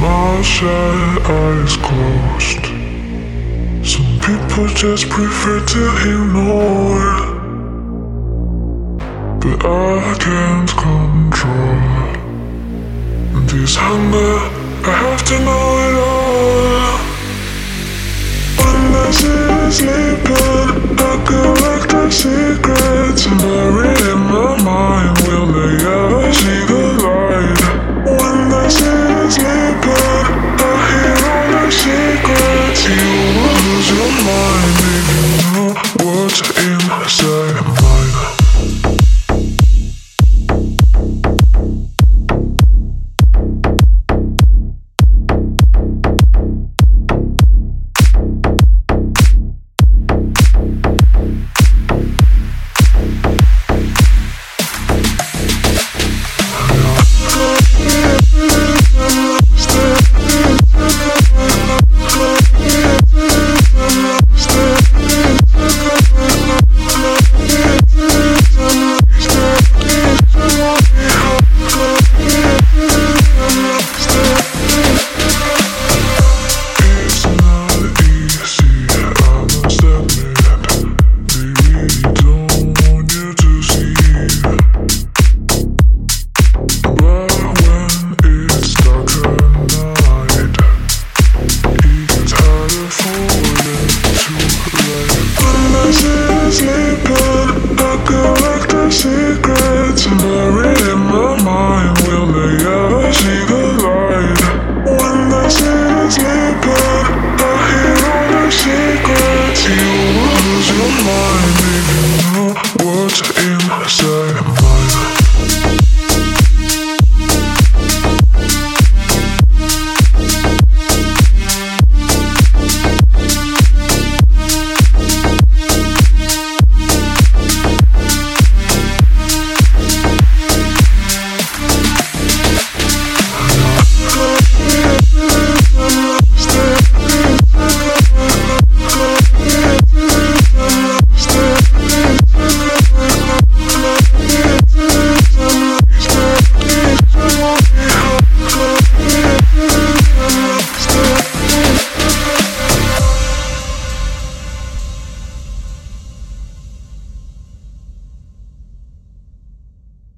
My shy, eyes closed. Some people just prefer to ignore. But I can't control. This hunger, I have to know it all. Unless it's sleeping you.